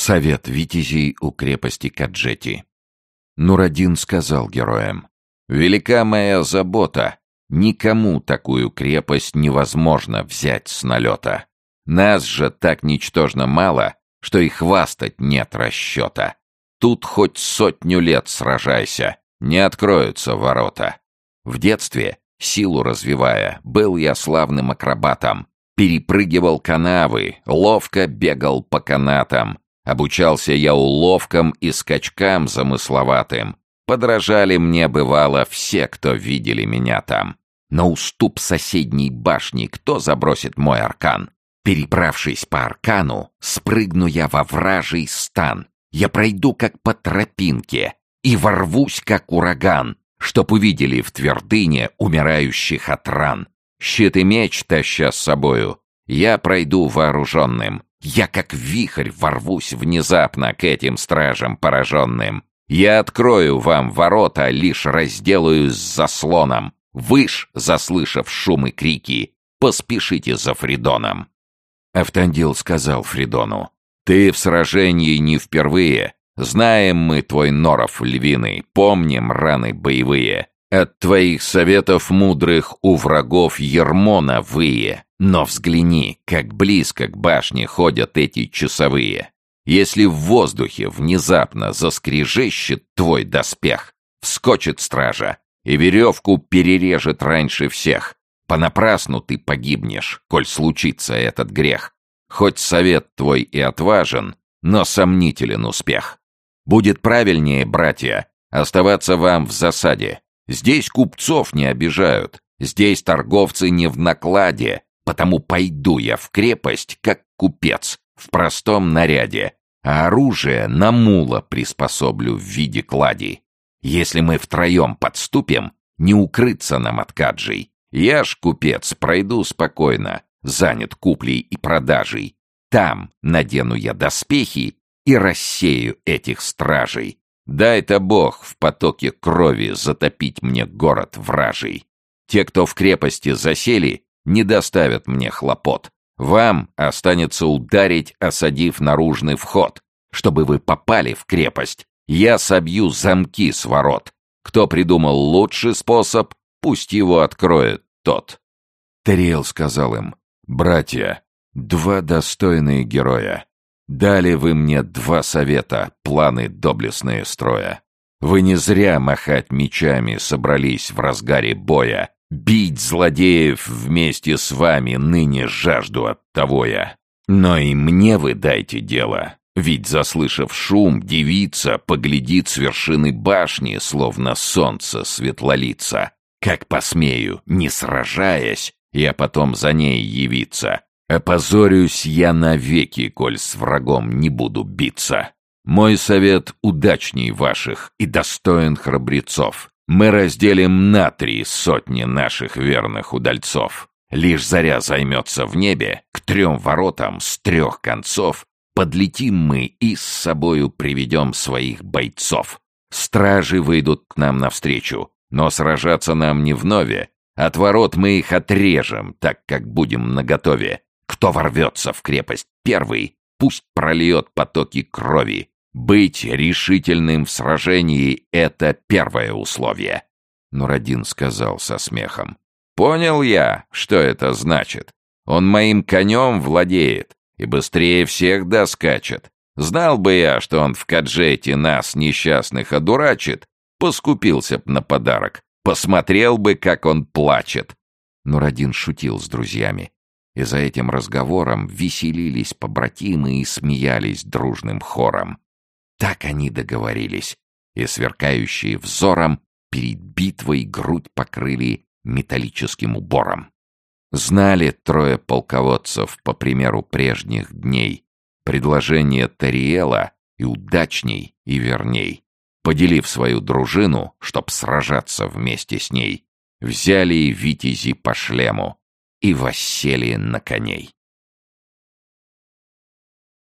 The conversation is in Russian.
Совет витязей у крепости Каджети. Нурадин сказал героям, «Велика моя забота. Никому такую крепость невозможно взять с налета. Нас же так ничтожно мало, что и хвастать нет расчета. Тут хоть сотню лет сражайся, не откроются ворота. В детстве, силу развивая, был я славным акробатом, перепрыгивал канавы, ловко бегал по канатам, Обучался я уловкам и скачкам замысловатым. Подражали мне, бывало, все, кто видели меня там. На уступ соседней башни кто забросит мой аркан? Переправшись по аркану, спрыгну я во вражий стан. Я пройду, как по тропинке, и ворвусь, как ураган, чтоб увидели в твердыне умирающих от ран. Щит и меч таща с собою, я пройду вооруженным. Я как вихрь ворвусь внезапно к этим стражам пораженным. Я открою вам ворота, лишь разделаюсь с заслоном. Вы ж, заслышав шум и крики, поспешите за Фридоном. Автандил сказал Фридону, «Ты в сражении не впервые. Знаем мы твой норов львиный, помним раны боевые. От твоих советов мудрых у врагов ермона вые. Но взгляни, как близко к башне ходят эти часовые. Если в воздухе внезапно заскрежещет твой доспех, вскочит стража и веревку перережет раньше всех. Понапрасну ты погибнешь, коль случится этот грех. Хоть совет твой и отважен, но сомнителен успех. Будет правильнее, братья, оставаться вам в засаде. Здесь купцов не обижают, здесь торговцы не в накладе, Потому пойду я в крепость, как купец, в простом наряде, а оружие на мула приспособлю в виде клади. Если мы втроем подступим, не укрыться нам от каджей. Я ж, купец, пройду спокойно, занят куплей и продажей. Там надену я доспехи и рассею этих стражей. Дай-то Бог в потоке крови затопить мне город вражий. Те, кто в крепости засели, не доставят мне хлопот. Вам останется ударить, осадив наружный вход. Чтобы вы попали в крепость, я собью замки с ворот. Кто придумал лучший способ, пусть его откроет тот». Тариэл сказал им, «Братья, два достойные героя. Дали вы мне два совета, планы доблестные строя. Вы не зря махать мечами собрались в разгаре боя, Бить злодеев вместе с вами ныне жажду от того я. Но и мне вы дайте дело, ведь, заслышав шум, девица поглядит с вершины башни, словно солнце светлолица. Как посмею, не сражаясь, я потом за ней явиться. Опозорюсь я навеки, коль с врагом не буду биться. Мой совет удачней ваших и достоин храбрецов. Мы разделим на три сотни наших верных удальцов. Лишь заря займется в небе, к трем воротам с трех концов подлетим мы и с собою приведем своих бойцов. Стражи выйдут к нам навстречу, но сражаться нам не вновь. От ворот мы их отрежем, так как будем наготове. Кто ворвется в крепость первый, пусть прольет потоки крови, быть решительным в сражении — это первое условие. Нурадин сказал со смехом. Понял я, что это значит. Он моим конем владеет и быстрее всех доскачет. Знал бы я, что он в Каджете нас, несчастных, одурачит, поскупился б на подарок, посмотрел бы, как он плачет. Нурадин шутил с друзьями, и за этим разговором веселились побратимы и смеялись дружным хором. Так они договорились, и сверкающие взором перед битвой грудь покрыли металлическим убором. Знали трое полководцев, по примеру прежних дней, предложение Тариэла и удачней, и верней. Поделив свою дружину, чтоб сражаться вместе с ней, взяли витязи по шлему и воссели на коней.